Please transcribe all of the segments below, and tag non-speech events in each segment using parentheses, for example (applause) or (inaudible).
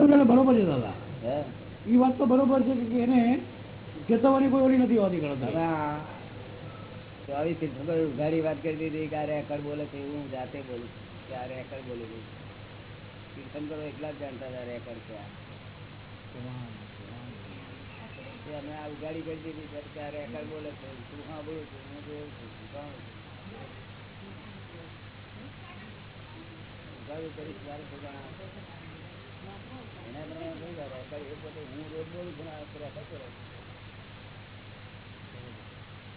બરોબર છે દાદા. એ વાત તો બરોબર છે કે એને ચેતવવાની કોઈ ઓલી નથી હોતી ગણતરી ચોવીસ ઉઘાડી વાત કરી દીધી કે આ રેકર બોલે છે હું જાતે બોલું છું કે આ રેકર્ડ બોલી કીર્તન કરો એટલા જ જાણતા હતા રેકર છે આ. અમે આ ઉઘાડી કરી દીધી છે કે આ રેકર બોલે છે. તું હા બોલું છું હું જોઉં છું શું છું? ઉઘાડું કરીશ જણાવશે. એના પ્રમાણે થઈ જાય રેકર્ડ એ પોતે હું રોજ બોલું છું ને આ રેકર્ડ કરે છે.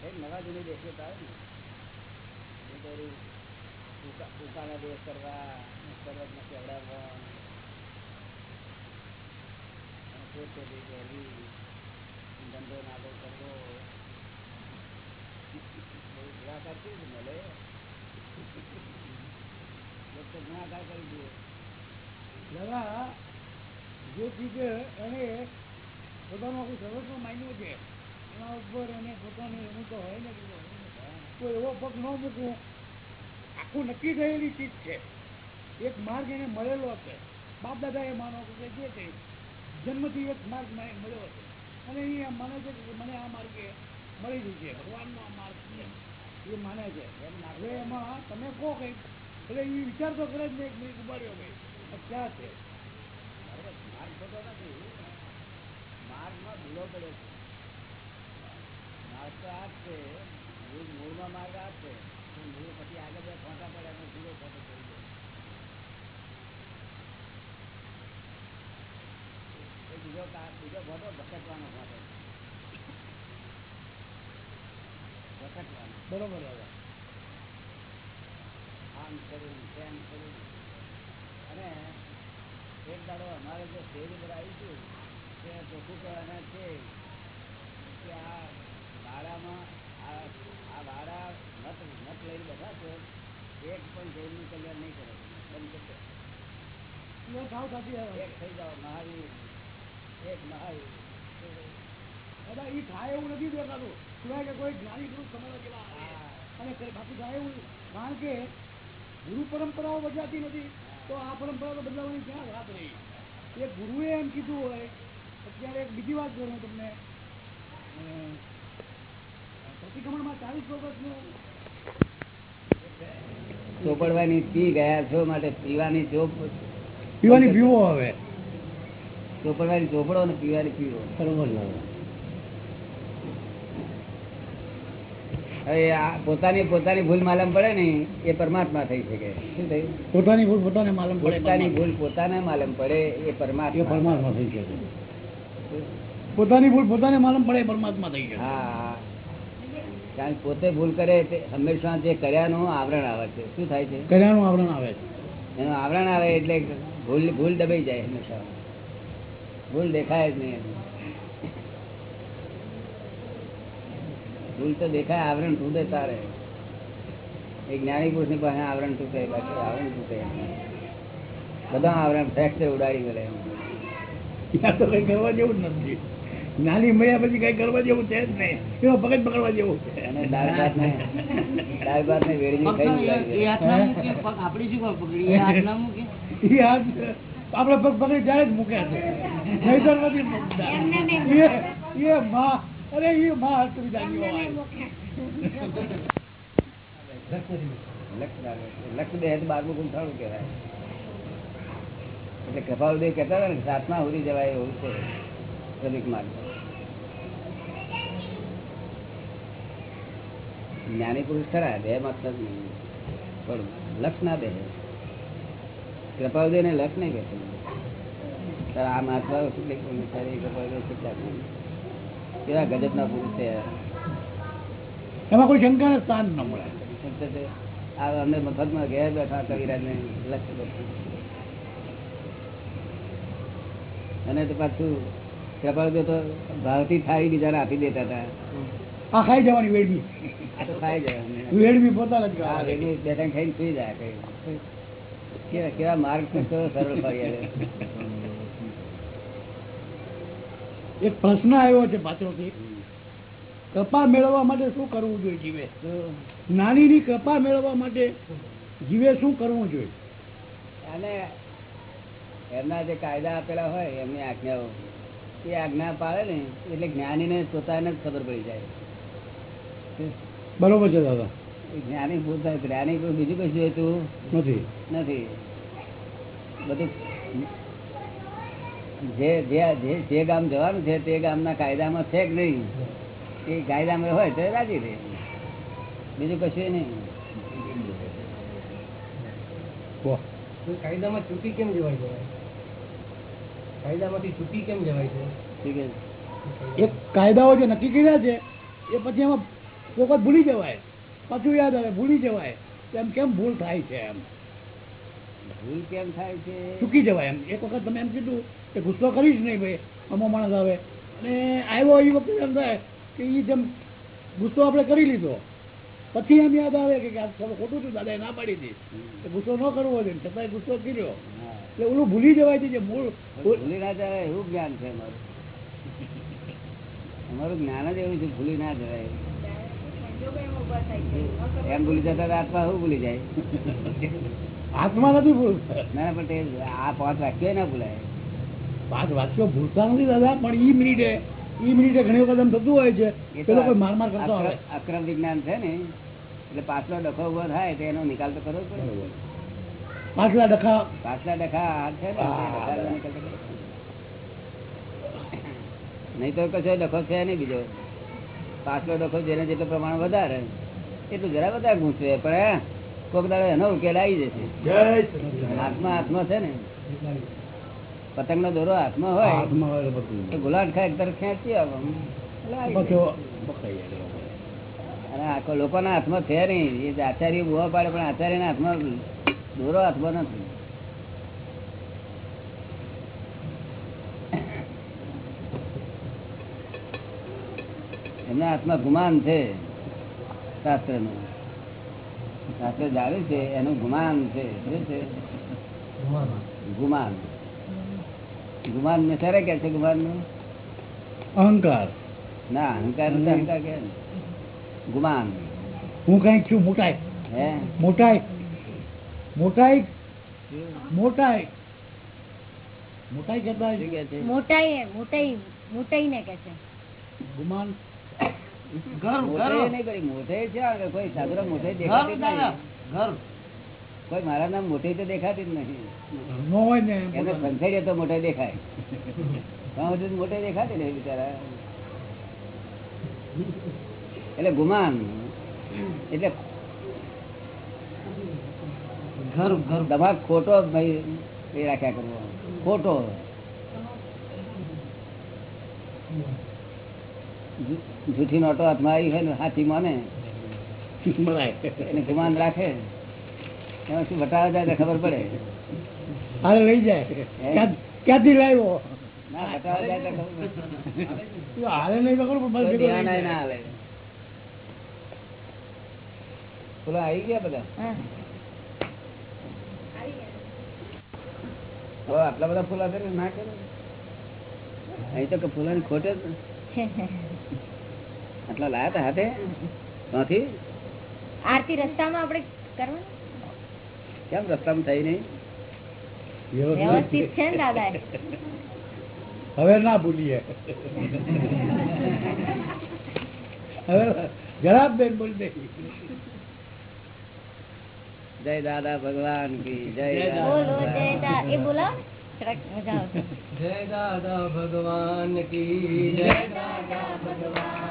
એક નવા જૂની દેશો તો આવે ને એ બધું ઉકા- ઉકાના દેશ કરવા પર્વતમાં ચડાવવા અને પોતપોતે પહેરવી ધંધો નાગો કરવો બહુ ગુણાકાર કેવી રીતે મળે લોકો ગુણાકાર કરી દે દાદા જે ચીજ એને પોતાનું આખું સર્વસ્વ માન્યું છે, એના ઉપર એને પોતાની એનું તો હોય ને તો એવો પગ ન મૂકવો. આખું નક્કી થયેલી ચીજ છે. એક માર્ગ એને મળેલો છે બાપ દાદા એ માનો કે જે કંઈ જન્મથી એક માર્ગ મને મળ્યો છે અને એ માને છે કે મને આ માર્ગે મળી ગયું છે, ભગવાનનો આ માર્ગ છે. એ માને છે. એમ હવે એમાં તમે કહો કંઈક. એટલે એ વિચાર તો કરે જ નહીં ઉભાર્યો ભાઈ ક્યાં છે બરાબર માર્ગ ખોટો નથી માર્ગમાં ભૂલો પડે છે. માર્ગ તો આ છે. મૂળ મૂળમાં માર્ગ આ છે. મૂળ પછી આગળ ખોટા પડે અને ભૂલો ખોટો થઈ જાય. બીજો બીજો ખોટો ભટકવાનો ખોટો ભટકવાનો. બરોબર દાદા. આમ કર્યું તેમ કર્યું. અને એક દાડો અમારે જે સ્ટેજ પર આવીશું ચોખ્ખું કરવાના છે કે આ વાડામાં આ વાડા મત મત લઈને બધા છે એક પણ જૈનનું કલ્યાણ નહીં કરે. બંધ કરી દે. એ સાવ સાચી વાત એક થઈ જાઓ મહાવીર. એક મહાવીર. દાદા એ થાય એવું નથી દેખાતું. સિવાય કે કોઈ જ્ઞાની પુરુષ તમારા જેવા અને બાકી થાય એવું કારણ કે ગુરુ પરંપરાઓ બદલાતી નથી. તો આ પરંપરા તો બદલાવાની ક્યાં વાત રહી? એ ગુરુએ એમ કીધું હોય અત્યારે બીજી વાત કરું તમને પ્રતિક્રમણમાં ચાલીસ વર્ષનું ચોપડવાની પી ગયા છો માટે પીવાની ચોપ પીવાની પીવો હવે. ચોપડવાની ચોપડો ને પીવાની પીવો. બરોબર હવે આ પોતાની પોતાની ભૂલ માલમ પડે ને એ પરમાત્મા થઈ શકે. શું થયું? પોતાની ભૂલ પોતાને માલમ પડે પોતાની ભૂલ પોતાને માલમ પડે એ એ પરમાત્મા પરમાત્મા થઈ શકે. પોતાની ભૂલ પોતાને માલમ પડે પરમાત્મા થઈ હા કારણ કે પોતે ભૂલ કરે તે હંમેશા જે કર્યાનું આવરણ આવે છે. શું થાય છે? કર્યાનું આવરણ આવે છે. એનું આવરણ આવે એટલે ભૂલ ભૂલ દબાઈ જાય હંમેશા. ભૂલ દેખાય જ નહીં. ભૂલ તો દેખાય આવરણ તૂટે તારે. એક જ્ઞાની પુરુષની પાસે આવરણ તૂટે બાકી આવરણ તૂટે. બધા આવરણ ફ્રેક્ચર ઉડાડી ગયેલા એમ. તો કઈ કરવા જેવું જ નથી. નાની મળ્યા પછી કઈ કરવા જેવું છે જ નહીં. એમાં પગજ પકડવા જેવું છે. મૂકે, પગ પકડી? ત્યારે જ મૂકે છે. અરે એ માં હતું જાણ્યો હોય. લક્ષ લાગે છે. લક્ષ બે તો બારમું ગુંઠાણું કહેવાય. એટલે કપાલદેવ કહેતા હતા ને સાતમા ઉડી જવાય એવું છે. શ્રમિક માર્ગ. જ્ઞાની પુરુષ ખરા બે મત પણ લક્ષ ના બે. કૃપાલદેવ ને લક્ષ નહીં બેસે. આ મહાત્મા શું લખ્યું તારે કૃપાલદેવ કેટલા કેવા ગજબ ના પુરુષ છે એમાં કોઈ શંકાને સ્થાન ન મળે. આ અમે મફતમાં ઘેર બેઠા કવિરાજ ને લક્ષ્ય અને તો પાછું કૃપાળદેવ તો ભાવથી થાળી બીજાને આપી દેતા હતા. આ ખાઈ જવાની વેડમી. આ તો ખાઈ જવાની વેડમી પોતાને જ વેલી બે ખાઈને સુઈ જાય કઈ કેવા કેવા માર્ગ તો સરળ ફરી. એક પ્રશ્ન આવ્યો છે પાછળથી કૃપા મેળવવા માટે શું કરવું જોઈએ જીવે? નાનીની કૃપા મેળવવા માટે જીવે શું કરવું જોઈએ? અને એમના જે કાયદા આપેલા હોય એમની આજ્ઞાઓ. એ આજ્ઞા પાડે ને એટલે જ્ઞાનીને પોતાને જ ખબર પડી જાય. બરોબર છે દાદા. જ્ઞાની પોતા જ્ઞાની કોઈ બીજું કશું જોઈતું નથી. નથી. બધું જે જે જે- ગામ જવાનું છે તે ગામના કાયદામાં છે કે નહીં. એ કાયદામાં હોય તો રાજી રહે. બીજું કશું નહીં. કાયદામાં ચૂકી કેમ જવાય કાયદામાંથી છૂટી કેમ જવાય છે? એક કાયદાઓ જે નક્કી કર્યા છે એ પછી એમાં ફોકસ ભૂલી જવાય. પાછું યાદ આવે ભૂલી જવાય. એમ કેમ ભૂલ થાય છે એમ? ભૂલ કેમ થાય છે? ચૂકી જવાય એમ. એક વખત તમે એમ કીધું કે ગુસ્સો કરીશ નહીં ભાઈ અમો માણસ આવે. અને આવ્યો એ વખતે એમ થાય કે એ જેમ ગુસ્સો આપણે કરી લીધો પછી એમ યાદ આવે કે આ થોડું ખોટું હતું દાદા ના પાડી કે ગુસ્સો ન કરવો જોઈએ. છતાંય ગુસ્સો કર્યો. એટલે ઓલું ભૂલી જવાય છે જે મૂળ ભૂલી ના જવાય એવું જ્ઞાન છે અમારું. અમારું જ્ઞાન જ એવું છે ભૂલી ના જવાય. એમ ભૂલી જતા આત્મા શું ભૂલી જાય? આત્મા નથી ભૂલ. ના પણ આ પાંચ વાક્યો ના ભૂલાય. પાંચ વાક્યો ભૂલતા નથી દાદા પણ ઈ મિનિટે ઈ મિનિટે ઘણી વખત એમ થતું હોય છે પેલો કોઈ માર માર કરતો અક્રમ- વિજ્ઞાન છે ને એટલે પાછલો ડખો ઊભો થાય તો એનો નિકાલ તો કરવો પડે. પાછલા ડખા. પાછલા ડખા. નહીં તો કશો ડખો છે નહીં બીજો. પાછલો ડખો જેને જેટલું પ્રમાણ વધારે એટલું જરા વધારે ગૂંચવે પણ હે, કોક દાડો એનો ઉકેલ આવી જશે. હાથમાં હાથમાં છે ને. પતંગ નો દોરો હાથમાં હોય. તો ગુલાટ ખાય એક તરફ ખેંચી આવો. અને આખો લોકોના હાથમાં છે નહીં એ આચાર્ય બુવા પાડે પણ આચાર્યના હાથમાં દોરો હાથમાં નથી. એમના હાથમાં ગુમાન છે શાસ્ત્રનું. શાસ્ત્ર જાણે છે એનું ગુમાન છે શું છે? ગુમાન. ગુમાન ને ક્યારે કે છે ગુમાનનું અહંકાર ના અહંકાર અહંકાર કે ગુમાન. હું કંઈક છું મોટાઈ. હે? મોટાઈ. મોટાઈ? મોટાઈ. મોટાઈ કેટલા કે છે? મોટાઈ મોટાઈ મોટાઈ ને કે છે. ગુમાન. મોઢે નહીં કરી, મોઢે છે આગળ. કોઈ નહીં. મારા નામ મોઢે તો દેખાતી જ નથી. ન હોય ને એને સંખેડીએ તો મોઢે દેખાય. મોઢે દેખાતી નહીં બિચારા. (laughs) એટલે ગુમાન. એટલે તમારે ખોટો એ રાખ્યા કરવો. ખોટો. જૂઠી નોટો હાથમાં આવી હોય ને હાથી માને એને ગુમાન રાખે. એમાં શું બટાવા જાય તો ખબર પડે. હારે લઈ જાય. ક્યાંથી લાવ્યો? ના બટાવા જાય ખબર હારે નહીં ના આવે. પેલા આવી ગયા બધા હા. હવે આટલા બધા ફૂલા કરે ના કરે અહીં તો ફૂલાની ખોટ જ આટલા લાયા તા હાથે? ત્યાંથી? આરતી રસ્તામાં આપણે કરવાનું? કેમ રસ્તામાં થઈ નહીં? વ્યવસ્થિત. છે ને દાદા હવે ના ભૂલીએ. હવે જરા બેન બોલી દે. જય દાદા ભગવાન કી જય દાદા બોલો જય એ દાદા ભગવાન કી જય એ તો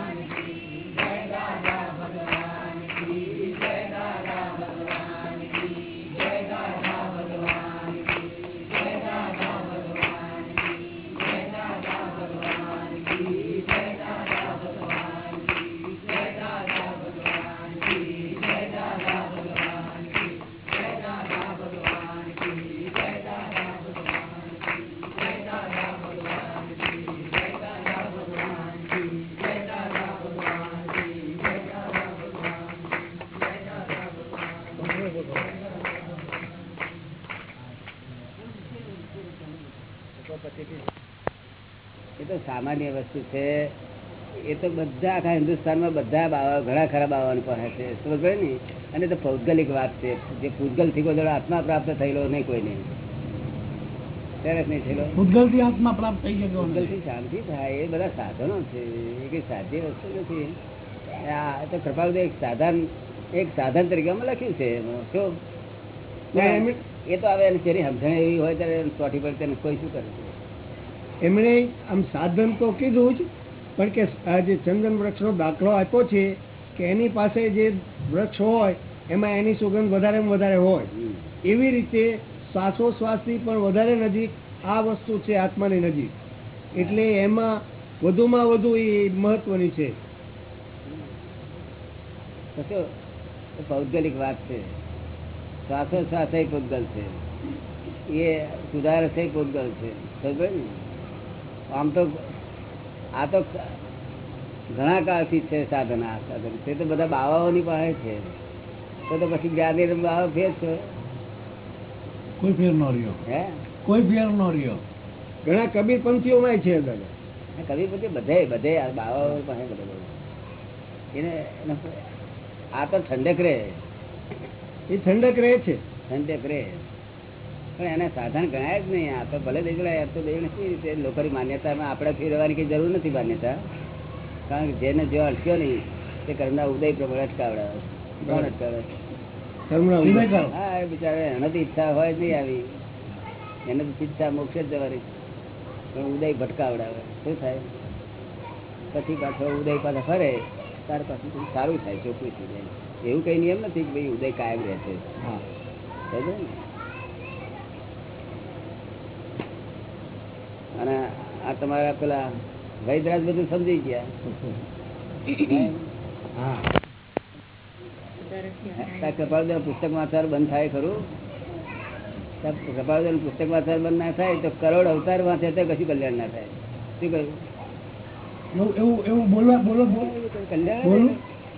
સામાન્ય વસ્તુ છે. એ તો બધા આખા હિન્દુસ્તાનમાં બધા બાવા ઘણા ખરા બાવાની પાસે છે. સમજ ને? અને તો પૌદ્ગલિક વાત છે. જે પૂતગલથી કોઈ જોડે આત્મા પ્રાપ્ત થયેલો નહીં કોઈને સરસ નહીં થયેલો? ભૂતગલથી આત્મા પ્રાપ્ત થઈ ગયો એમ. ભૂગલથી શાંતિ થાય. એ બધા સાધનો છે. એ કઈ સાધ્ય વસ્તુ નથી. આ તો કૃપાલ એક સાધન એક સાધન તરીકે અમે લખ્યું છે. એમાં. શું? એ તો હવે એની સમજણ એવી હોય ત્યારે ચોથી પડે તેને કોઈ શું કરે એમણે આમ સાધન તો કીધું જ, પણ કે આ જે ચંદન વૃક્ષનો દાખલો આપ્યો છે કે એની પાસે જે વૃક્ષ હોય, એમાં એની સુગંધ વધારે વધારે હોય. એવી રીતે શ્વાસોશ્વાસથી પણ વધારે નજીક આ વસ્તુ છે આત્માની નજીક. એટલે એમાં વધુમાં વધુ એ મહત્વની છે. ભૌગોલિક વાત છે. શ્વાસોશ્વાસ પૂતગલ છે. એ સુધારસ પૂતગલ છે. ખબર ને આમ તો આ તો ઘણા કાળથી છે સાધન આ સાધન. તે તો બધા બાવાઓની પાસે છે. તો તો પછી જ્ઞાની બાવા ફેર છે. કોઈ ફેર ન રહ્યો. હે? કોઈ ફેર ન રહ્યો. ઘણા કબીર પંથીઓમાં છે દાદા કબીર પંથી બધે બધે આ બાવાઓ પાસે બધે બધું. એને એને- આ તો ઠંડક રહે. એ ઠંડક રહે છે. ઠંડક રહે. પણ એને સાધન ગણાય જ નહીં. આ તો ભલે આ તો દેવ નથી રીતે? લોકોની માન્યતામાં આપણે ફેરવાની કઈ જરૂર નથી માન્યતા. કારણ કે જેને જો અટક્યો નહીં તે કર્મના ઉદય પ્રમાણે અટકાવડાવે. કોણ અટકાવે. હા એ બિચારે એને તો ઈચ્છા હોય જ નહીં આવી. એને તો ઈચ્છા મોક્ષ જ જવાની. પણ ઉદય ભટકાવડાવે. શું થાય? પછી પાછો ઉદય પાછા ફરે. તાર પાછું થોડું સારું થાય ચોખ્ખું થઈ જાય. એવું કઈ નિયમ નથી કે ભાઈ ઉદય કાયમ રહેશે હા. સમજો ને? અને આ તમારા પેલા વૈદરાજ બધું સમજી ગયા. કપાળદેવ પુસ્તક વાંચવાનું બંધ થાય ખરું? કપાળદેવ પુસ્તક વાંચવાનું બંધ ના થાય તો કરોડ અવતાર વાંચે તો કશું કલ્યાણ ના થાય. શું કહ્યું? એવું એવું એવું બોલવા બોલો બોલો. કલ્યાણ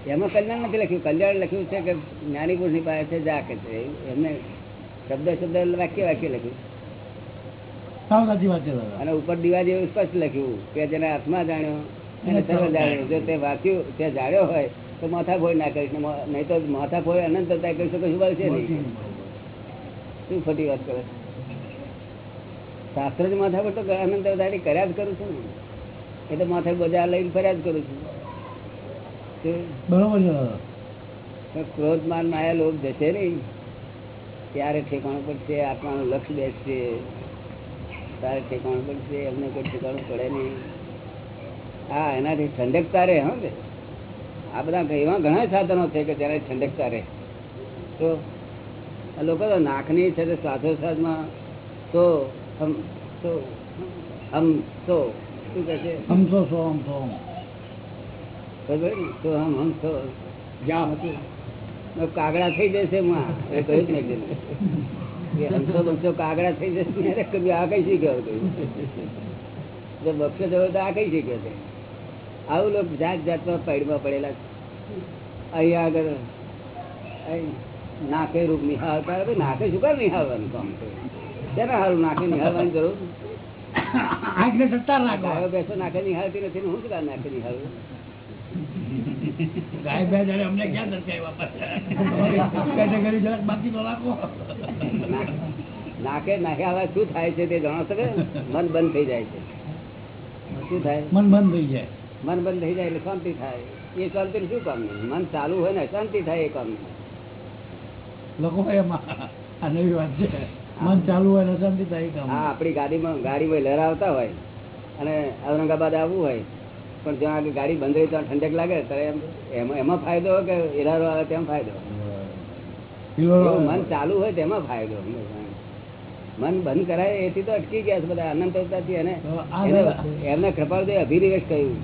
એમાં કલ્યાણ નથી લખ્યું. કલ્યાણ લખ્યું છે કે જ્ઞાની પુરુષની પાસે છે જા કે છે. એમને શબ્દ શબ્દ વાક્ય વાક્ય લખ્યું. સાવ સાચી વાત છે અને ઉપર દીવા જેવું સ્પષ્ટ લખ્યું. કે જેને આત્મા જાણ્યો એને સર્વ જાણ્યો. જો તે વાંચ્યું તે જાણ્યો હોય તો માથા ફોડ ના કરીશ નહીં તો માથા ફોડ અનંત કરી શકો શું છે નહીં. શું ખોટી વાત કરે? શાસ્ત્ર જ માથા પર તો અનંત અવતારી કર્યા જ કરું છું ને. એ તો માથે બજાર લઈને ફર્યા જ કરું છું. બરોબર છે ક્રોધ માન માયા લોભ જશે નહીં. ત્યારે ઠેકાણું પડશે આત્માનું લક્ષ બેસશે. તારે ઠેકાણું પડશે એમને કોઈ ઠેકાણું પડે નહીં. હા એનાથી ઠંડકતા રહે હા આ બધા એવા ઘણા સાધનો છે કે જ્યારે ઠંડકતા રહે તો આ લોકો તો નાખની છે તો શ્વાસોશ્વાસમાં તો હમ તો હમ તો શું કહે છે? હમ તો સો હમ તો ને? તો હમ હમ તો. જા. કાગડા થઈ જશે માં એ કહ્યું જ નહીં. હંસો બંસો કાગડા થઈ જશે આ કઈ શીખ્યો બક્ષો જવો તો આ કઈ શીખ્યો છે? આવું લોકો જાત જાતમાં પૈડમાં પડેલા અહીંયા આગળ નાકે રૂપ નિહાળતા હવે નાખે શું કામ નિહાળવાનું કામ તેના હારું નાકે નિહાળવાની જરૂર? બેસો નાખે નિહાળતી નથી હું શું કામ નાખે નિહાળું ગાય બે જણે અમને ક્યાં દર્શાવ્યા પાછા જરાક બાકી તો રાખો. નાકે નાખ્યા શું થાય છે તે જાણો તમે મન બંધ થઈ જાય છે. શું થાય? મન બંધ થઈ જાય. મન બંધ થઈ જાય એટલે શાંતિ થાય. એ શાંતિ શું કામ નહીં? મન ચાલુ હોય ને શાંતિ થાય એ કામ નહીં. લોકો એમાં આ નવી વાત છે. મન ચાલુ હોય ને શાંતિ થાય એ કામ હા આપણી ગાડીમાં ગાડીમાં લહેરાવતા હોય અને ઔરંગાબાદ આવવું હોય પણ જ્યાં આગળ ગાડી બંધ રહી ત્યાં ઠંડક લાગે ત્યારે એમ ફાયદો કે એરારો આવે તેમ ફાયદો? મન ચાલુ હોય તેમાં ફાયદો. મન બંધ કરાય એથી તો અટકી ગયા છે બધા અનંત અવતારથી એને એમને કૃપાળદેવ અભિનિવેશ કહ્યું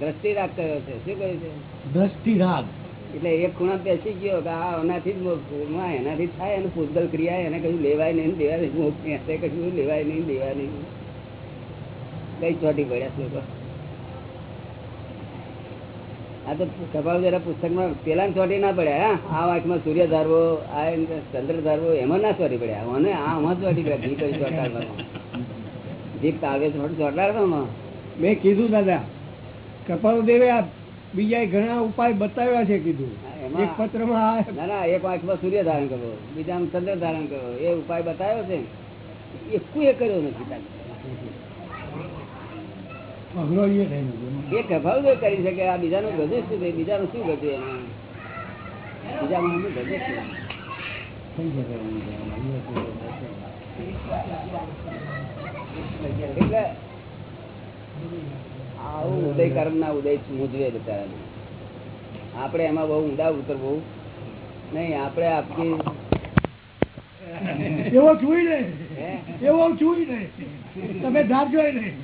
દ્રષ્ટિ રાગ કયો છે. શું કહ્યું છે? દ્રષ્ટિ રાગ. એટલે એક ખૂણા બેસી ગયો કે આ એનાથી જ એનાથી થાય એનું પૂતગલ ક્રિયા એને કશું લેવાય નહીં દેવાય નહીં કશું લેવાય નહીં દેવાય નહીં. કઈ ચોટી પડ્યા છે લોકો? આ તો કપાળ જરા પુસ્તકમાં પેલા ચોટી ના પડ્યા હા? આ વાંચમાં સૂર્ય ધારવો આ ચંદ્ર ધારવો એમાં ના ચોટી પડ્યા મને આ આમાં ચોટી પડ્યા ઘી કઈ ચોટાડવામાં જીભ તાળવે થોડું ચોટાડવામાં મેં કીધું દાદા કપાલદેવે આ બીજા ઘણા ઉપાય બતાવ્યા છે કીધું. એક પત્રમાં ના ના એક વાંચમાં સૂર્ય ધારણ કરવો બીજામાં ચંદ્ર ધારણ કરવો એ ઉપાય બતાવ્યો છે. એકું કર્યો નથી એ થઈ. કરી શકે આ બીજાનું ગજે શું છે? બીજાનું શું ગજે બીજામાં ગજે થઈ. એટલે આવું ઉદય કર્મ ના ઉદય મૂજવે બિચારાને. આપણે એમાં બહુ ઊંડા ઉતરવું નહીં આપણે આપી એવો જોઈ હે? એવો જોઈ નહીં. તમે ધારજો નહીં.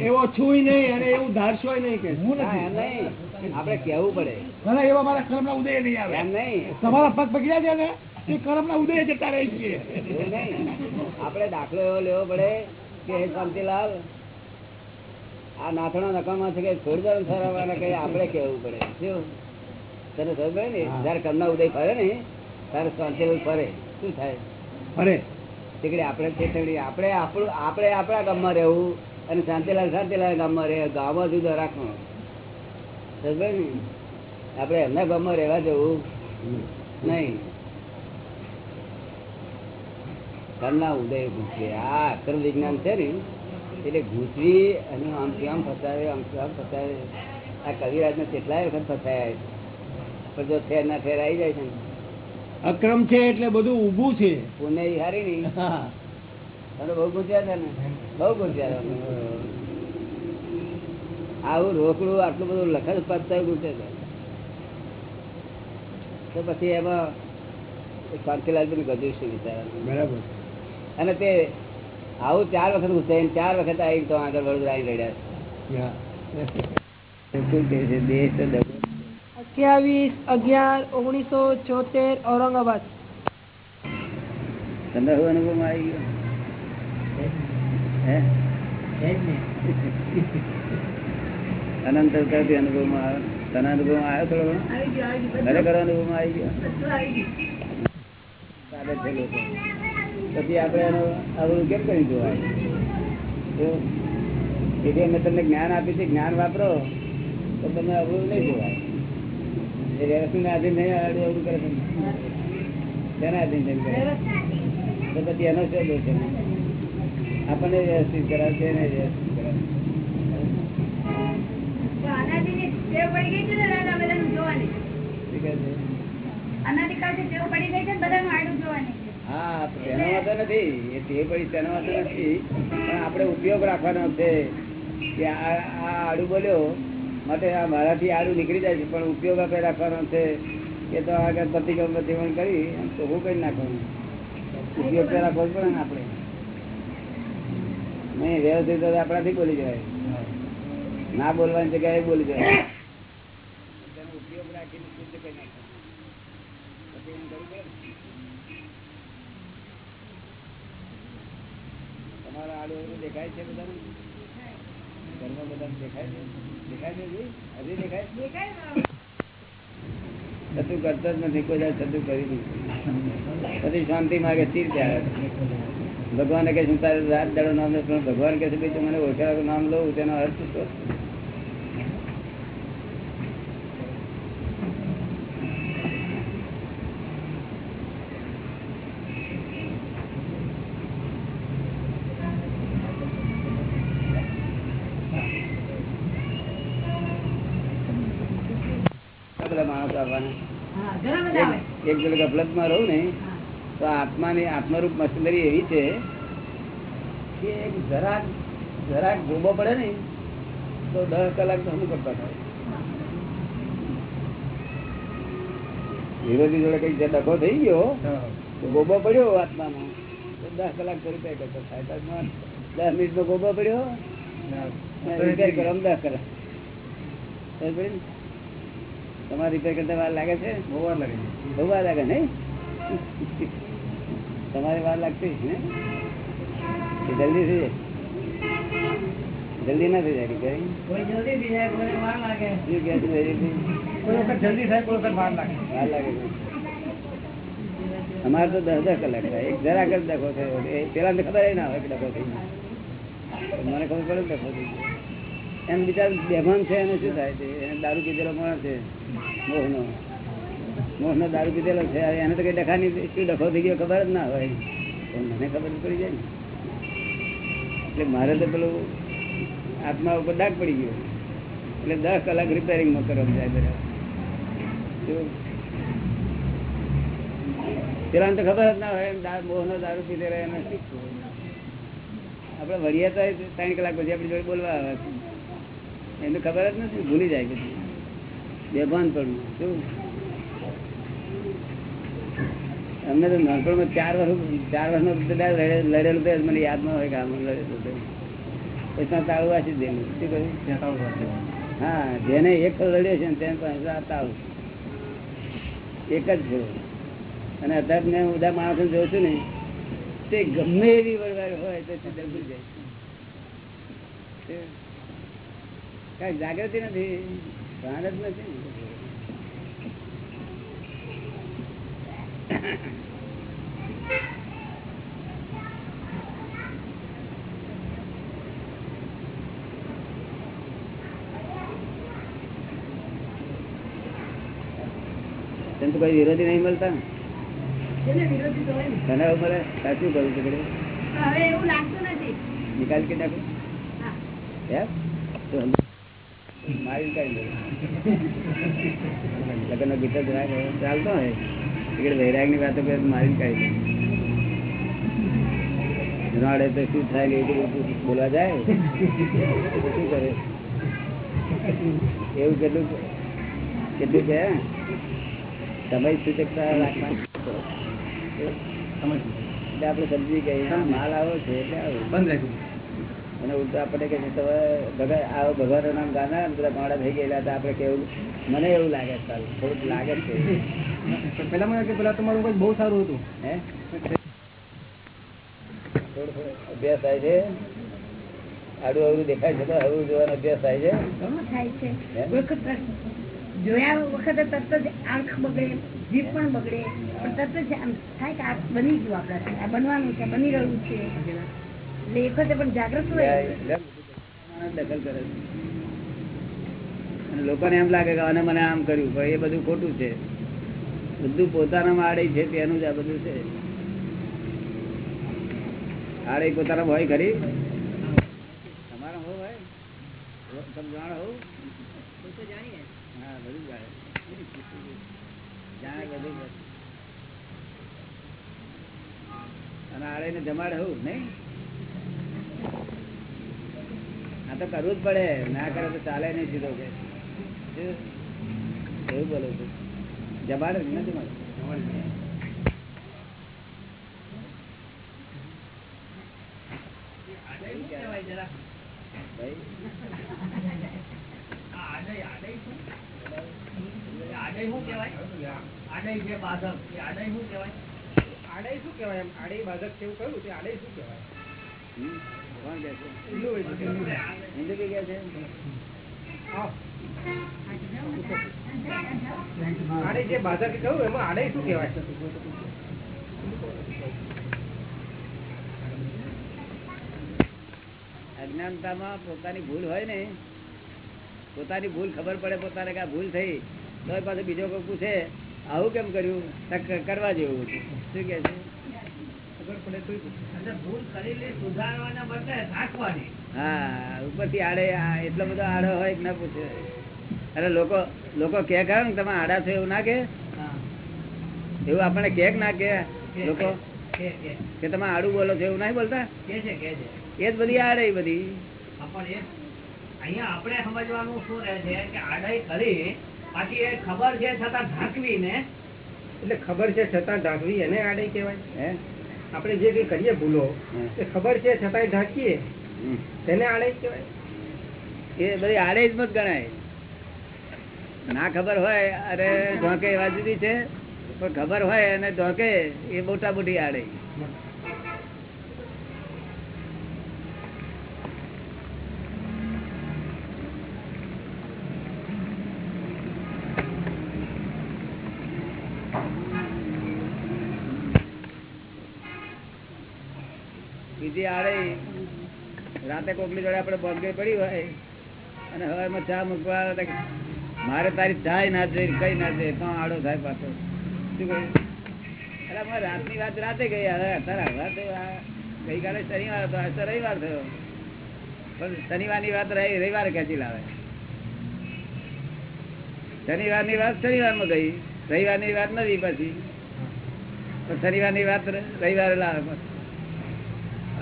એવો છું નહીં અને એવું ધારશો નહીં કે હું નથી આપડે આપણે પડે. ના, ના, એવા મારા કર્મના ઉદય નહીં આવે. એમ નહીં. તમારા પગ પગડ્યા છે ને એ કર્મના ઉદય જતા રહી છીએ આપડે દાખલો એવો લેવો પડે કે હે શાંતિલાલ આ નાથણા નકામા છે કે છોડી દો સરાવાના કઈ આપણે કેવું પડે. શું? તને પડે ને? જયારે કર્મ ઉદય ફરે ને ત્યારે શાંતિલાલ ફરે. શું થાય? તેકડી આપણે છે આપણે આપણું આપણે આપણા ગામમાં રહેવું અને શાંતિલાલ શાંતિલાલ ગામમાં રહે ગામમાં જુદો રાખવાનો સમજ ને? આપણે એમના ગામમાં રહેવા જવું નહીં. કર્મના ઉદય ગુંચવે આ અક્રમ વિજ્ઞાન છે ને એટલે ઘૂસવી અને આમ કેમ ફસાવે આમ કેમ ફસાવે. આ કવિરાજ ને કેટલાય વખત ફસાયા છે. પણ જો ઠેર ના ઠેર આવી જાય છે ને અક્રમ છે એટલે બધું ઊભું છે. પુણ્ય હારી નહીં. બહુ ગુંચ્યા હતા ને. બહુ ગુંચ્યા આવું રોકડું આટલું બધું લખન ગુંચે છે તો પછી એમાં શાંતિલાલ પણ ગજ્યું છે બિચારા બરાબર. અને તે આવું ચાર વખત ગુંચે ચાર વખત આવી તો આગળ વડોદરા આવી લડ્યા દેશ તો અઠ્યાવીસ અગિયાર ઓગણીસો છોતેર ઔરંગાબાદ. તમને શું અનુભવ આવી ગયો? અનંત અવતારથી અનુભવમાં આવે તને અનુભવમાં આવ્યો થોડો ખરેખર અનુભવમાં આવી ગયો. સાદત છે લોકો. પછી આપણે એનું અવરું કેમ કરી જોવાય જો એટલે મેં તમને જ્ઞાન આપ્યું છે જ્ઞાન વાપરો તો તમને અવરું નહીં જોવાય આધીન નહીં અવરું અવરું કરે તેના આધીન તેમ કરે. તો પછી એનો શું દોષ આપણને વ્યવસ્થિત કરાવશે છે એને વ્યવસ્થિત કરાવે શું કહે છે? હા તેનો વાંધો નથી. એ તે પડી તેનો વાંધો નથી. પણ આપણે ઉપયોગ રાખવાનો છે કે આ આડું બોલ્યો માટે આ મારાથી આડું નીકળી જાય છે, પણ ઉપયોગ આપણે રાખવાનો છે કે તો આગળ પ્રતિક્રમ પ્રતિક્રમણ કરી તો હું કરી નાખવાનું. ઉપયોગ તો રાખવો પડે ને આપણે. નહીં, વ્યવસ્થિત આપણાથી બોલી જાય. ના બોલવાની જગ્યાએ બોલી જાય. ઉપયોગ રાખીને શુદ્ધ કરી નાખવાનું અવળું દેખાય છે બધાને? ઘરમાં બધાને દેખાય છે? છતું કરતો જ નથી કોઈ છતું કરી દીધું પછી શાંતિ માગે ચીર ત્યારે. ભગવાન કે શું તારે રાત દાડો નામ લે ભગવાન કે છે ભાઈ મને ઓળખાવ નામ લઉં તેનો અર્થ શું? બધા માણસો આવવાના. એક- જોડે ગફલતમાં રહું ને તો આત્માની આત્મરૂપ મશીનરી એવી છે કે એક જરાક જરાક ગોબો પડે ને તો દસ કલાક તો શું કરતા થાય વિરોધી જોડે કઈ જે ડખો થઈ ગયો તો ગોબો પડ્યો આત્મામાં. તો દસ કલાક તો રિપેર કરતો થાય. દસ મિનિટ નો ગોબો પડ્યો રિપેર કરો દસ કલાક? તમારે રિપેર કરતા વાર લાગે છે? બહુ વાર લાગે બહુ વાર લાગે નહીં? તમારે વાર લાગતી ને? જલ્દી થઈ જાય. જલ્દી ના થઈ જાય રિપેરિંગ જલ્દી થઈ જાય કોઈ વાર લાગે. શું કહે છે ભાઈ? કોઈ વખત જલ્દી થાય કોઈ વખત વાર લાગે. વાર લાગે અમારે તો દસ દસ કલાક થાય. એક જરાક જ દખો થયો. પેલા ખબર ના હોય કે દખો થઈ મને ખબર પડે દખો થઈ એમ બીજા બેભાન છે એને શું થાય છે? એને દારૂ કીધેલો માણસ છે. મોહનો મોહનો દારૂ પીધેલો છે એને તો કઈ ડખાની શું ડખો થઈ ગયો ખબર જ ના હોય. મને ખબર પડી જાય ને. એટલે મારે તો પેલું આત્મા ઉપર ડાક પડી ગયો. એટલે દસ કલાક રિપેરિંગમાં કરવા જાય બધા? પેલા તો ખબર જ ના હોય, એમ મોહનો દારૂ પીધે રહે એને આપણે વળીએ તો ત્રણ કલાક પછી આપણી જોડે બોલવા આવે. એને ખબર જ નથી, ભૂલી જાય બધું બેભાન પણ અમને તો નાનપણમાં ચાર વર્ષ ચાર વર્ષનો બધા લડેલું તો મને યાદ ન હોય કે આમ લડેલું તો પછી તાળું વાંચી દેલું શું કહ્યું? હા જેને એક લડ્યો છે ને તેને પાસે આ તાળું. એક જ છે અને અત્યારે મેં બધા માણસો જોઉં છું ને તે ગમે એવી વળવાર હોય તો તે ડગું જાય. કઈ જાગૃતિ નથી. ભાન જ નથી તને તો કોઈ વિરોધી નહીં મળતા. તને એવું મળે શું કરવું છે નિકાલ કે નાખો મારી કાઢી ગીત ચાલતો હોય. એટલે વૈરાગની વાતો કરે મારી કાઢી દે રાડે તો શું થાય ને એવું બોલવા જાય? શું કરે? એવું કેટલું કેટલું છે? સમય સૂચકતા રાખવાની? આપણે સમજી ગઈ માલ આવો છે એટલે આવો. બંધ રાખ્યું અને ઉલટા આપણે કે તમે ભગવાન આવો નામ ગાના બધા ભાડા થઈ ગયેલા હતા આપણે કેવું મને એવું લાગે છે સારું થોડુંક લાગે છે. (laughs) પેલા મને કે પેલા તમારું કંઈક બહુ સારું હતું. હે? અભ્યાસ થાય છે. આડું અવરું દેખાય છે તો હળવું જોવાનો અભ્યાસ થાય છે? જોયા વખતે તરત જ આંખ બગડે જીભ પણ બગડે પણ તરત જ આમ થાય કે આ બની ગયું આપણાથી આ બનવાનું છે બની રહ્યું છે. હોય લોકોને એમ લાગે કે મને આમ કર્યું, પણ એ બધું ખોટું છે. બધું પોતાનામાં આડે છે, તેનું જ આ બધું છે. આડે પોતાના હોય ખરી? તમારા હો તમે હો? બધું જાણે. જાણે અને આડે ને જમાડે હોવું નહીં? આ તો કરવું જ પડે. ના કરે તો ચાલે નહીં સીધો કે? એવું બોલો છું. જમાડે કે ના જમાડે ભાઈ. આડે શું કહેવાય એમ આડે બાધક છે એવું કહ્યું તે આડે શું કહેવાય હમ? કોણ કહે છે? હિન્દુ હોય છે હિન્દુ કે છે? આડે જે બાધક કહ્યું એમાં આડે શું કહેવાય? અજ્ઞાનતામાં પોતાની ભૂલ હોય ને પોતાની ભૂલ ખબર પડે પોતાને કે આ ભૂલ થઈ તો પાછું બીજો કોઈ પૂછે આવું કેમ કર્યું? કરવા જેવું શું કે છે? હા ઉપરથી આડે એટલો બધો આડો હોય ના પૂછે. અરે લોકો લોકો કે ખરા ને તમે આડા છો એવું ના કે એવું આપણે કે ના કે લોકો? કે તમે આડું બોલો છો એવું નહીં બોલતા? એ જ બધી આડે બધી. અહીંયા આપણે સમજવાનું શું રહે છે કે આડાઈ કરી પાછી એ ખબર છે છતાં ઢાંકવી ને. એટલે ખબર છે છતાં ઢાંકવી એને આડે કહેવાય. હે? આપણે જે કઈ કરીએ ભૂલો એ ખબર છે છતાંય ઢાંકીએ. તેને આડે કહેવાય. એ બધી આડેજ જ મત ગણાય. ના ખબર હોય અરે ઢોંકે એવા જુદી છે પણ ખબર હોય અને ઢોંકે એ મોટા મોટી આડે બીજી આડે રાતે કોકલી જોડે આપણે બોમ્બે પડી હોય અને હવારમાં ચા મૂકવા મારે તારી ચાય ના જોઈ કઈ ના જોઈ તો આડો થાય પાછો. શું કહ્યું? અરે અમારે રાતની વાત રાતે ગઈ, હવે અત્યારે હવે ગઈકાલે શનિવાર હતો, આજ રવિવાર થયો. પણ શનિવારની વાત રહી, રવિવારે ખેંચી લાવે. શનિવારની વાત શનિવારમાં ગઈ, રવિવારની વાત નથી પછી. પણ શનિવારની વાત રવિવારે લાવે પાછી.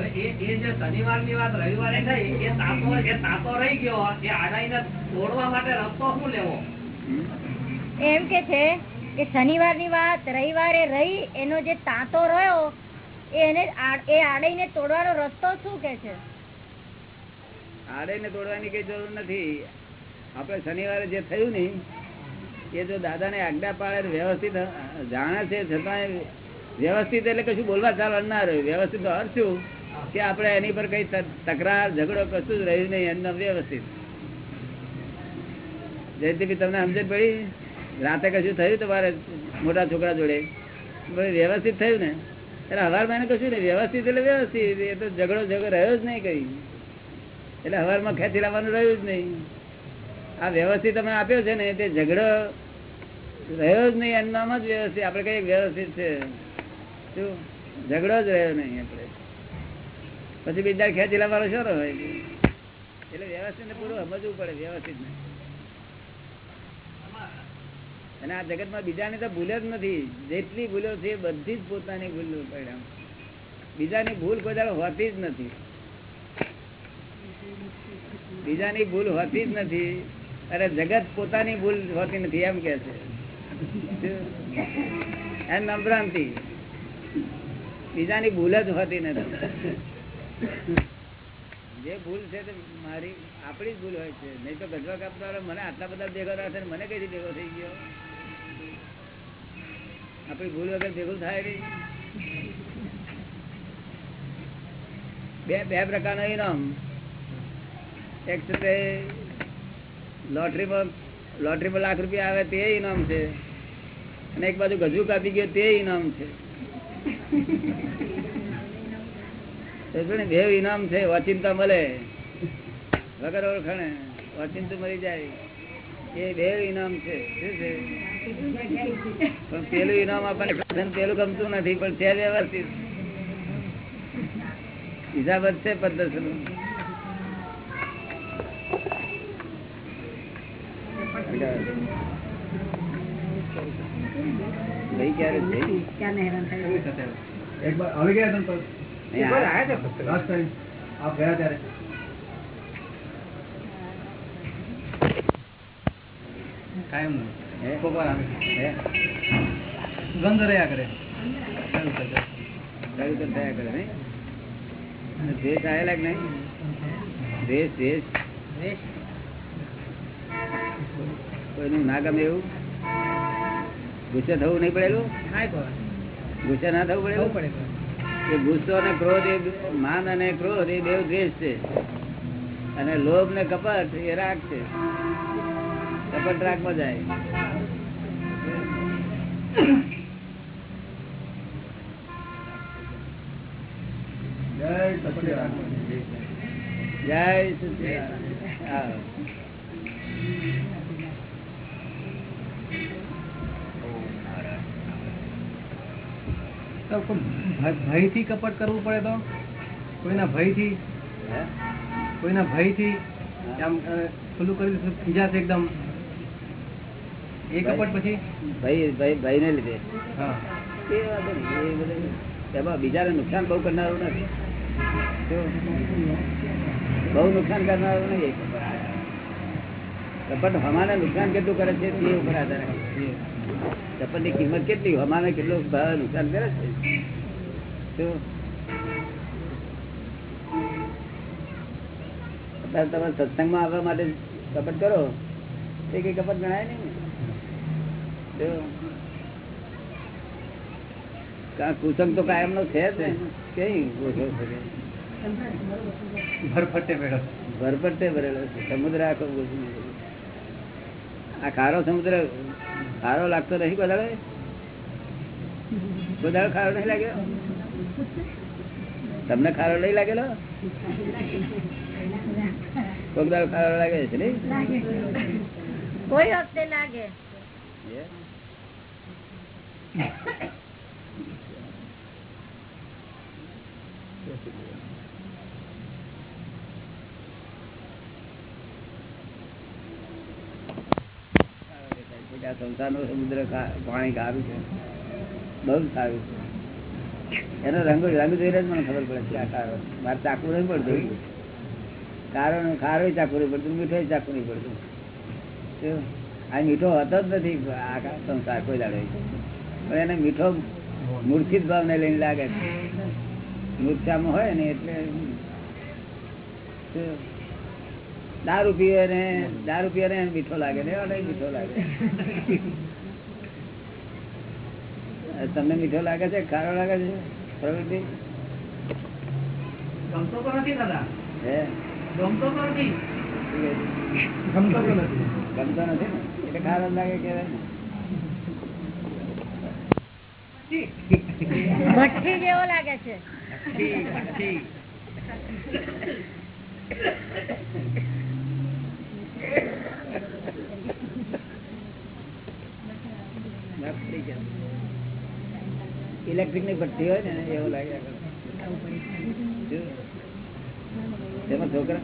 હવે એ એ જે શનિવારની વાત રવિવારે થઈ એ તાતો એ તાતો રહી ગયો. એ આડાઈને તોડવા માટે રસ્તો શું લેવો? એમ કે છે કે શનિવારની વાત રવિવારે રહી એનો જે તાતો રહ્યો એને એ આડઈને તોડવાનો રસ્તો શું કે છે? આડે ને તોડવાની કઈ જરૂર નથી. આપણે શનિવારે જે થયું ને એ જો દાદાને આજ્ઞા પાડે વ્યવસ્થિત જાણે છે છતાં વ્યવસ્થિત એટલે કશું બોલવા ચાલવા ના રહ્યું. વ્યવસ્થિત અર્થ શું? કે આપણે એની પર કઈ તકરાર, ઝઘડો કશું જ રહ્યું નહીં, એમના વ્યવસ્થિત. જયંતિભાઈ તમને સમજણ પડી, રાતે કશું થયું તમારે મોટા છોકરા જોડે. વ્યવસ્થિત થયું ને, એટલે હવારમાં એને કશું નહીં, વ્યવસ્થિત એટલે વ્યવસ્થિત, એ તો ઝઘડો ઝઘડો રહ્યો જ નહીં કઈ. એટલે હવારમાં ખેંચી લાવવાનું રહ્યું જ નહીં. આ વ્યવસ્થિત તમે આપ્યો છે ને, તે ઝઘડો રહ્યો જ નહીં, એમનામાં જ વ્યવસ્થિત, આપણે કઈ વ્યવસ્થિત છે? શું? ઝઘડો જ રહ્યો નહીં, આપણે. પછી બીજા ખેંચેલા વાળો શું રહ્યો એટલે વ્યવસ્થિત ને પૂરું સમજવું પડે વ્યવસ્થિત અને આ જગતમાં બીજાને તો ભૂલ જ નથી. જેટલી ભૂલો છે બધી જ પોતાની ભૂલ પરિણામ બીજાની ભૂલ કોઈ હોતી જ નથી. બીજાની ભૂલ હોતી જ નથી. અરે જગત પોતાની ભૂલ હોતી નથી એમ કે છે. એમ નામ ભ્રાંતિ બીજાની ભૂલ જ હોતી નથી. જે ભૂલ છે તે મારી, આપણી ભૂલ હોય છે. નહીં તો ગજવા કાપતા મને આટલા બધા ભેગો ને મને કઈ ભેગો થઈ ગયો? આપણી ભૂલ વગર ભેગું થાય નહીં. બે બે પ્રકારનો ઇનામ. એક છે લોટરીમાં લોટરીમાં લાખ રૂપિયા આવે તે ઇનામ છે. અને એક બાજુ ગજુ કાપી ગયો તે ઇનામ છે. બે ઇનામ છે ઓચિંતા મળે. વગર ઓળખાણે ઓચિંતું મળી જાય. એ બે ઇનામ છે શું છે? પણ પેલું ઇનામ આપણને પેલું ગમતું નથી પણ છે વ્યવસ્થિત. હિસાબ જ છે પદ્ધતિ ગઈ ક્યારે જઈ ક્યાં હેરાન થાય? એક વાર આવી ગયા તમે આપ ગયા ત્યારે? કાયમ? ગંધ રહ્યા કરે. થયા કરે નહીં? દ્વેષ આયેલા કે નહીં? દ્વેષ દ્વેષ કોઈનું ના ગમે એવું? ગુસ્સે થવું નહીં પડેલું? ગુસ્સે ના થવું પડેલું? કે ગુસ્સો અને ક્રોધ એ માન અને ક્રોધ એ બે દ્વેષ છે. અને લોભ ને કપટ એ રાગ છે. કપટ રાગમાં જાય જય સચિદાન જય સચિદાનંદ. ભય- ભયથી કપટ કરવું પડે તો? કોઈના ભયથી? કોઈના ભયથી? આમ ખુલ્લું કરી દીધું ખીજાશે એકદમ. એ કપટ પછી? ભાઈ ભાઈ ભાઈ ને લીધે. હા. એ વાંધો નહીં એ એમાં બીજાને નુકસાન બહુ કરનારું નથી. બહુ નુકસાન કરનારું નહીં કપટ હમાને નુકસાન કેટલું કરે છે તે ઉપર આધાર. કપટની કિંમત કેટલી હમાને કેટલું નુકસાન કરે છે? તમે સત્સંગમાં આવવા માટે કપટ કરો? એ કઈ કપટ ગણાય નહીં કુસંગ તો કાયમ નો છે જ કઈ ઓછો છે કે? ભરફટે ભરપટ્ટે ભરેલો છે. સમુદ્ર આખો આ ખારો સમુદ્ર ખારો લાગતો નહીં બધાડે બધા ખારો નહીં લાગ્યો? તમને ખારો નહીં લાગેલો? કોક દાડો ખાવા લાગે છે નહીં? કોઈ વખતે લાગે. સંસારનો સમુદ્ર પાણી ગારું છે. બહુ સારું છે. એનો રંગ રંગ જોઈને જ મને ખબર પડે છે આ કારો મારે ચાકુ નહીં પડતું. કારો ખારો ચાકુ નહીં પડતું, મીઠો ચાકુ નહીં પડતું? આ મીઠો હતો જ નથી. આ સંસાર કોઈ દાડો પણ એને મીઠો મૂર્છિત ભાવને લઈને લાગે છે. મૂર્છામાં હોય ને એટલે દારૂ પીવે ને, દારૂ પીવે ને મીઠો લાગે ને મીઠો લાગે. તમને મીઠો લાગે છે ખારો લાગે છે પ્રવૃત્તિ? ગમતો તો નથી દાદા. હે? ગમતો તો નથી. ગમતો નથી. ગમતો નથી એટલે ખારો લાગે ને. ભઠ્ઠી જેવો લાગે છે. ઇલેક્ટ્રિકની ભઠ્ઠી હોય ને એવું લાગે. તેમાં છોકરા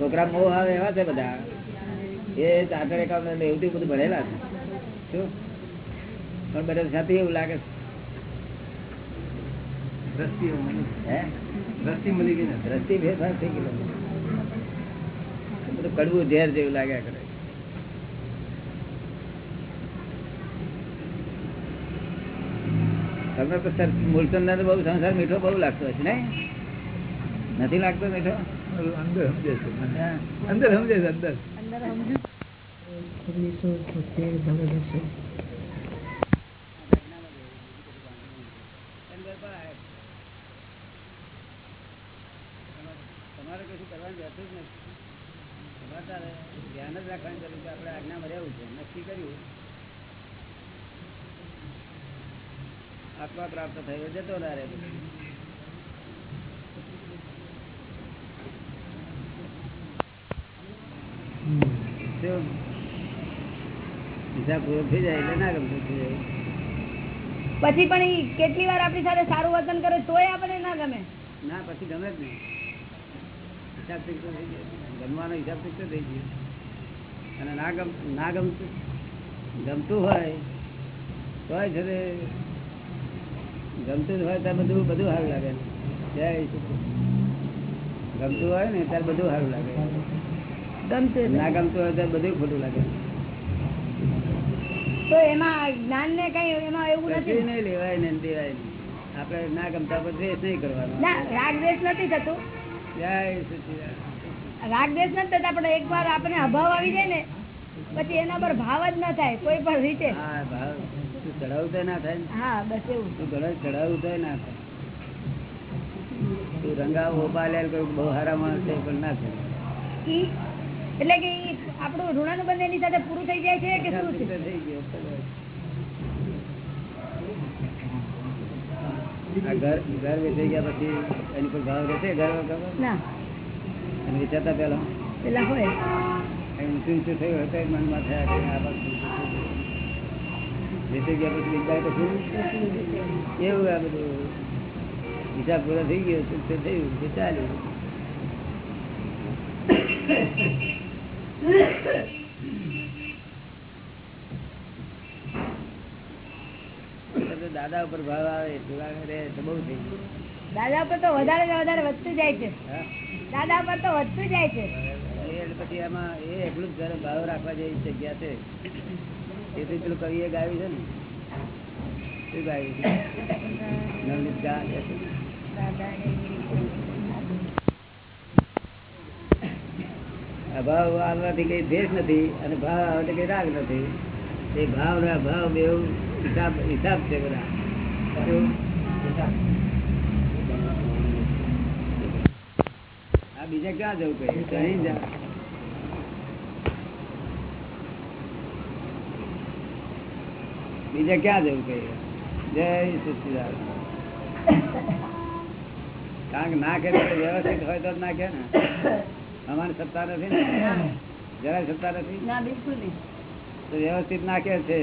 છોકરા મોહ આવે એવા છે બધા. એ ચાર્ટર્ડ એકાઉન્ટ એવું બધું ભણેલા છે. શું? પણ બધા સાથે એવું લાગે દ્રષ્ટિ મળી ગઈ દ્રષ્ટિ ભેદભાવ થઈ ગયો બધું કડવું ઝેર જેવું લાગ્યા કરે તમને તો સર મૂળચંદ બહુ સંસાર મીઠો બહુ લાગતો હશે ને નથી લાગતો મીઠો? અંદર સમજે છે અંદર સમજે છે અંદર. અંદર સમજે. ઓગણીસો છોતેર ભાગાકાર સો. તમારે કશું કરવાનું રહેતું જ નથી તમારે તારે ધ્યાન જ રાખવાની જરૂર છે આપણે આજ્ઞામાં રહેવું છે નક્કી કર્યું આત્મા પ્રાપ્ત થયો જતો ના રહે પછી. પણ કેટલી વાર આપણી સાથે સારું વર્તન કરે તોય આપણે ના ગમે? ના પછી ગમે જ નહીં. હિસાબ શિક્ષો થઈ ગયો ગમવાનો હિસાબ શિક્ષો થઈ ગયો અને ના ગમ ના ગમતું ગમતું હોય તોય છે ગમતું જ હોય ત્યારે બધું બધું સારું લાગે. જય ગમતું હોય ને ત્યારે બધું સારું લાગે. ગમતું ના ગમતું હોય ત્યારે બધું ખોટું લાગે. તો એમાં જ્ઞાન ને કઈ એમાં એવું નથી. નહીં લેવાય ને દેવાય આપણે ના ગમતા પર દ્વેષ નહીં કરવાનો. રાગ દ્વેષ નથી થતું. જય રાગ દ્વેષ નથી થતા પણ એક વાર આપણે અભાવ આવી જાય ને પછી એના પર ભાવ જ ના થાય કોઈ પણ રીતે. હા ભાવ. તું ચડાવું તો ના થાય હા બસ એવું. ચડાવું તો ના થાય. રંગાવ ઓપાલ્યા કોઈ બહુ સારા માણસ છે પણ ના થાય એટલે કે આપણું ઋણાનુબંધ એની સાથે પૂરું થઈ જાય છે કે શું છે? થઈ ગયો ઘર ઘર વેચાઈ ગયા પછી એની પર ભાવ રહેશે ઘર ના. અને વેચાતા પહેલા? પેલા હોય. ઊંચું ઊંચું થયું હતું મનમાં થયા આ બાજુ વેચાઈ ગયા પછી વેચાય પછી એવું આ બધું હિસાબ પૂરો થઈ ગયો તો થયું તે ચાલ્યું. દાદા ઉપર ભાવ આવે આવે રે તો બહુ થઈ ગયું. દાદા પર તો વધારે ને વધારે વધતું જાય છે. દાદા પર તો વધતું જાય છે. પછી એમાં એ એટલું જ ભાવ રાખવા જેવી જગ્યા છે. તેથી પેલું કવિએ ગાયું છે ને. શું ગાયું છે? નવનીત અભાવ આવવાથી કઈ દેશ નથી અને ભાવ આવવાથી કઈ રાગ નથી. એ ભાવ ને અભાવ બે હિસાબ હિસાબ છે બધા. આ બીજા ક્યાં જવું કઈ અહીં જા બીજે ક્યાં જવું કહીએ? જય સચિદાન કારણ કે ના કે તો વ્યવસ્થિત હોય તો જ ના કે ને. અમારી સત્તા નથી ને. જરાય સત્તા નથી? ના બિલકુલ નહીં. તો વ્યવસ્થિત નાખે છે.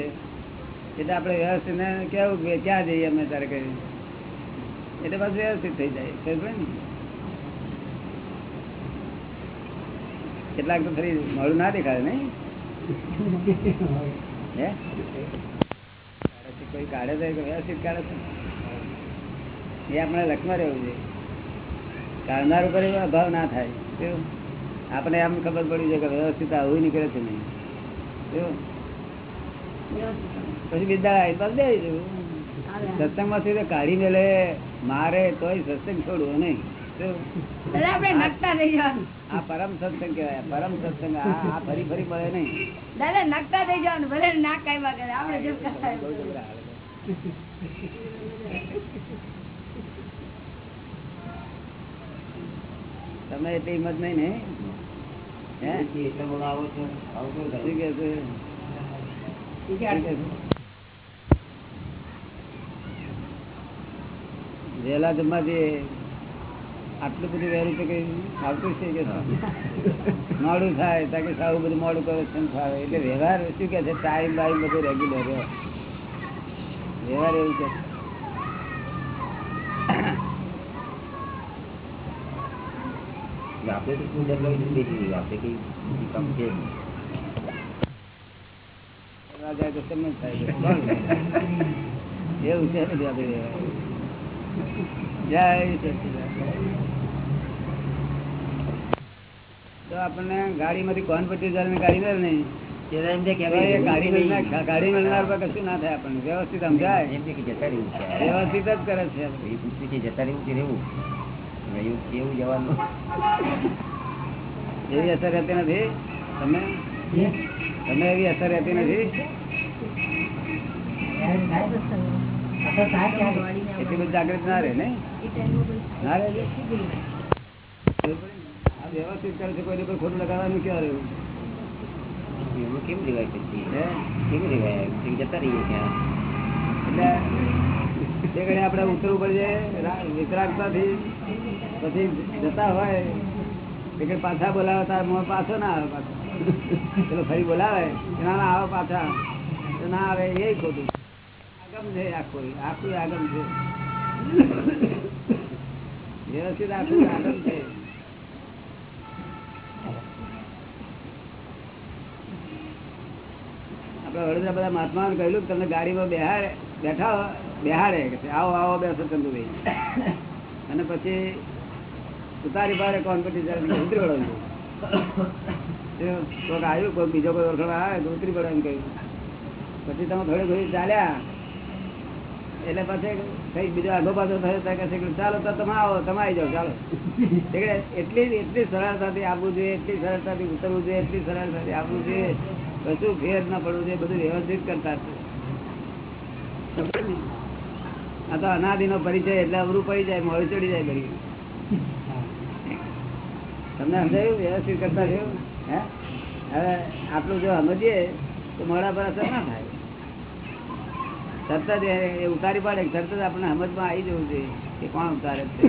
એટલે આપણે વ્યવસ્થિત ને કેવું કે ક્યાં જઈએ અમે તારે કરી એટલે બસ વ્યવસ્થિત થઈ જાય. ખબર ને? કેટલાક તો ફરી મળું ના દેખાય નહીં. હે? કોઈ કાઢે તો વ્યવસ્થિત કાઢે છે એ આપણે લખમાં રહેવું છે કાઢનાર ઉપર એવો અભાવ ના થાય કેવું? આપણે આમ ખબર પડી છે કે વ્યવસ્થિત આવું નીકળે છે નહીં કેવું? પછી બીજા આવી દે સત્સંગમાંથી કાઢી મેલે મારે તોય સત્સંગ છોડવો નહીં આ પરમ સત્સંગ કહેવાય પરમ સત્સંગ આ ફરી ફરી મળે નહીં. દાદા નકતા થઈ જવાનું ભલે ના કાંઈ કરે આપણે જેમ તમે એટલી હિંમત નહીં ને? વેલા જમવા કે છે? કે છે? જમવાથી આટલું બધું વહેલું તો કઈ આવતું છે કે મોડું થાય ત્યાં કે સારું બધું મોડું કરે છે એટલે વ્યવહાર શું કે છે? ટાઈમ બાઈમ બધું રેગ્યુલર રહે વ્યવહાર એવું છે. આપણે તો શું ડગલો બેસી આપણે કઈ કામ છે? એવું છે ને જય તો આપણને ગાડીમાંથી કોણ હજાર જયારે ગાડી મળે ને? ત્યારે એમ છે કે તો હવે એ ગાડી મેળનાર- પર કશું ના થાય આપણને. વ્યવસ્થિત સમજાય? એમ કે જતા રહેવું છે વ્યવસ્થિત જ કરે છે. એ પૂછ્યું છે જતા રહેવું કે રહેવું? હવે કેવું જવાનું. એવી અસર રહેતી નથી? તમે? તમે એવી અસર રહેતી નથી? એટલી બધી જાગૃત ના રહે ને ના રહે? વ્યવસ્થિત કરે છે કોઈને કોઈ ખોટું લગાવવાનું ક્યાં રહ્યું? એવું કેમ રેવાય પછી કેમ રેવાય જતા રહીએ ત્યાં. એટલે તે આપણે ઉતરવું પડે વિતરાગતાથી. પછી જતા હોય ઘડી પાછા બોલાવે, તાર મોં પાછો ના આવે પાછો. પેલો ફરી બોલાવે, ના ના, આવે પાછા. ના આવે, એ ખોટું. આગમ છે આખું આખું આગમ છે. વ્યવસ્થિત આખું આગમ છે. આપણે વડોદરા બધા મહાત્મા કહ્યું તમને ગાડીમાં બેહાડે, બેઠા બેહાડે કે આવો આવો, બેસો ચંદુભાઈ. અને પછી ઉતારી પાડે કોમ્પિટિશન ઉતરી પડવાનું કોઈક આવ્યું કોઈ બીજો કોઈ ઓળખવા આવે, તો ઉતરી પડવાનું કહ્યું. પછી તમે થોડી ઘણી ચાલ્યા. એટલે પછી કઈ બીજો આગો પાછો થયો ત્યાં કહે ચાલો, તો તમે આવો, તમે આવી જાઓ, ચાલો. એટલે એટલી એટલી સરળતાથી આવવું જોઈએ, એટલી સરળતાથી ઉતરવું જોઈએ, એટલી સરળતાથી આવવું જોઈએ. કશું ફેર ના પડવું જોઈએ, બધું વ્યવસ્થિત કરતા છે ને? આ તો અનાદિનો પરિચય, એટલે અવરું પડી જાય, મોડું ચડી જાય બરી તમને સમજાયું? વ્યવસ્થિત કરતા રહ્યું? હે? હવે આટલું જો સમજીએ, તો મોડા પર અસર ના થાય. તરત જ એ ઉતારી પાડે તરત જ આપણે સમજમાં આવી જવું જોઈએ કે કોણ ઉતારે છે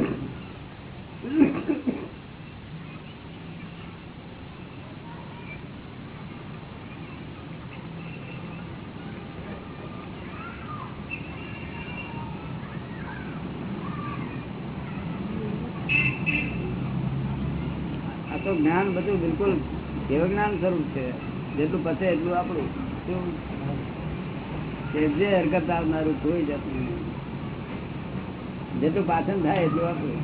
આ તો જ્ઞાન બધું બિલકુલ દેવ જ્ઞાન સ્વરૂપ છે. જેટલું પચે એટલું આપણું. શું? જે હરકત આવનારું કોઈ જતું નહીં. જેટલું પાચન થાય એટલું આપણું.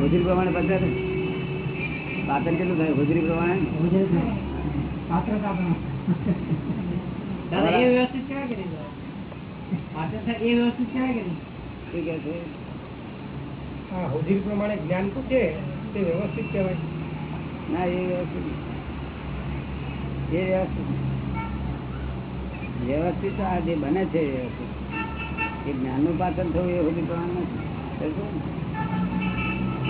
હોજરી પ્રમાણે પચે પાચન કેટલું થાય? હોજરી પ્રમાણે? વ્યવસ્થિત કહેવાય કે નહીં પાછળ થાય એ વ્યવસ્થિત કહેવાય કે નહીં શું કે છે? હા પ્રમાણે જ્ઞાન તો છે. તે વ્યવસ્થિત કહેવાય. ના એ વ્યવસ્થિત એ વ્યવસ્થિત વ્યવસ્થિત આ જે બને છે વ્યવસ્થિત. એ જ્ઞાનનું પાચન થવું એ બધું પ્રમાણે નથી.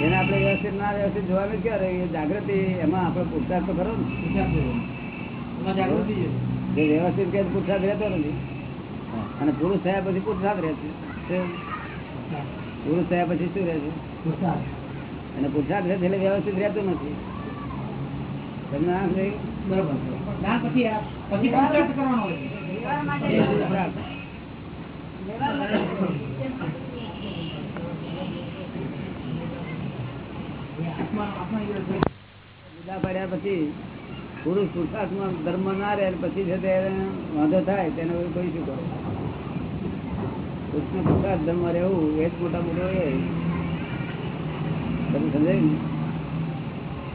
એને આપણે વ્યવસ્થિત ના વ્યવસ્થિત જોવાનું ક્યારે? એ જાગૃતિ એમાં આપણે પુરસાદ તો ખરો ને. જાગૃતિ જે વ્યવસ્થિત કે પુરસાદ રહેતો નથી. અને પુરુષ થયા પછી પુરસાદ રહે છે. પુરુષ થયા પછી શું રહે છે? અને પુરુષાર્થ છે એટલે વ્યવસ્થિત રહેતું નથી. તમને? બરોબર હોય. પડ્યા પછી પુરુષ પુરુષાર્થમાં ધર્મ ના રહે પછી છે તે વાંધો થાય તેને કોઈ શું કરો પુરુષને પુરુષાર્થ ધર્મ રહેવું એ જ મોટા મોટો એ. બધું સમજાયું ને?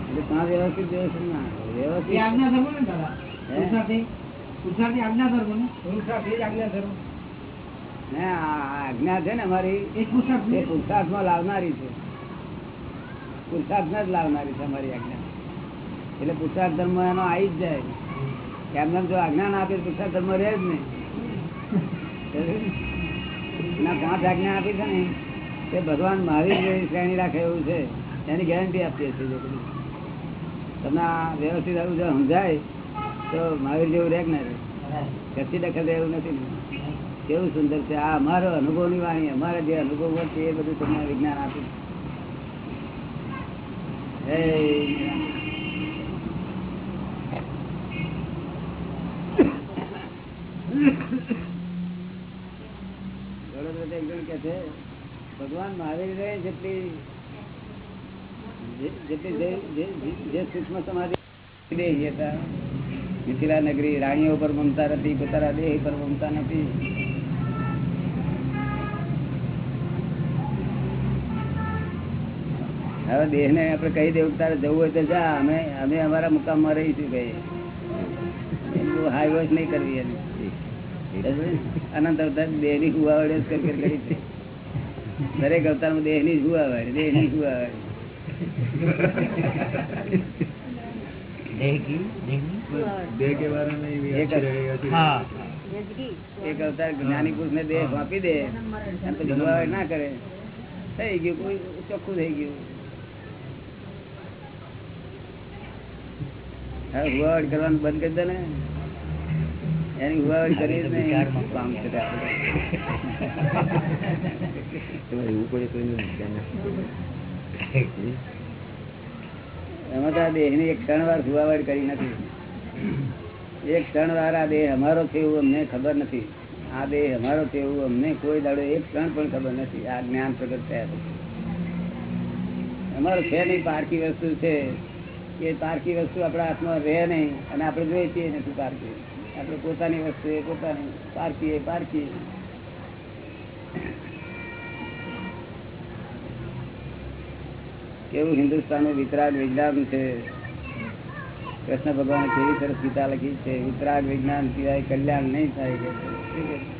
એટલે ત્યાં વ્યવસ્થિત વ્યવસ્થિત ના વ્યવસ્થિત આજ્ઞા ધર્મ ને દાદા? હે? પુરુષાર્થી? પુરુષાર્થી આજ્ઞા ધર્મ ને? જ આજ્ઞા ધર્મ. આજ્ઞા છે ને અમારી એ પુરુષાર્થ એ લાવનારી છે. પુરુષાર્થમાં જ લાવનારી છે અમારી આજ્ઞા. એટલે પુરુષાર્થ ધર્મ એનો આવી જ જાય. એમને જો આજ્ઞા ના આપે પુરુષાર્થ ધર્મ રહે જ નહીં. (laughs) ના પાંચ આજ્ઞા આપી છે ને તે ભગવાન મહાવીર જેવી શ્રેણી રાખે એવું છે, એની ગેરંટી આપીએ છીએ તમને આ વ્યવસ્થિત આવું જો સમજાય, તો મહાવીર જેવું રહે ના રહે. કચ્છી દખલ એવું નથી કેવું સુંદર છે. આ અમારો અનુભવની વાણી, અમારા જે અનુભવ છે એ બધું તમને વિજ્ઞાન આપ્યું હે (coughs) એક જણ કે છે ભગવાન મહાવીર રહે જેટલી જેટલી જે- સૂક્ષ્મ સમાધિ દેહ હતા મિથિલા નગરી રાણીઓ પર મમતા નથી પોતાના દેહ પર મમતા નથી. હવે દેહ ને આપડે કહી દેવું તારે જવું હોય તો જા અમે અમે અમારા મુકામમાં રહીશું ભાઈ હાઈ વોશ નહીં કરવી એની. અનંત અવતાર દેહની હુવાવડે કર કર કરી અવતાર દરેક અવતારમાં દેહની શું આવે દેહની શું આવે એક અવતાર જ્ઞાની પુરુષ ને દેહ વાપી દે પછી ના કરે. થઈ ગયું કોઈ ચોખ્ખું થઈ ગયું. હવે હુવાવડ કરવાનું બંધ કરી દે ને. એની હુવાવડ કરી નહીં કામ છે તે આપણે. એમાં તો આ દેહની એક ક્ષણ વાર હુવાવડ કરી નથી. એક ક્ષણ વાર આ દેહ અમારો છે એવું અમને ખબર નથી. આ દેહ અમારો છે એવું અમને કોઈ દાડો એક ક્ષણ પણ ખબર નથી. આ જ્ઞાન પ્રગટ થયા પછી. અમારો છે નહીં પારકી વસ્તુ છે. એ પારકી વસ્તુ આપણા હાથમાં રહે નહીં અને આપણે જોઈએ છીએ નથી પારકી આપણે પોતાની વસ્તુ એ પોતાની પારકી એ પારકી કેવું હિન્દુસ્તાનનું વિતરાગ વિજ્ઞાન છે? કૃષ્ણ ભગવાન કેવી સરસ ગીતા લખી છે? વિતરાગ વિજ્ઞાન સિવાય કલ્યાણ નહીં થાય કે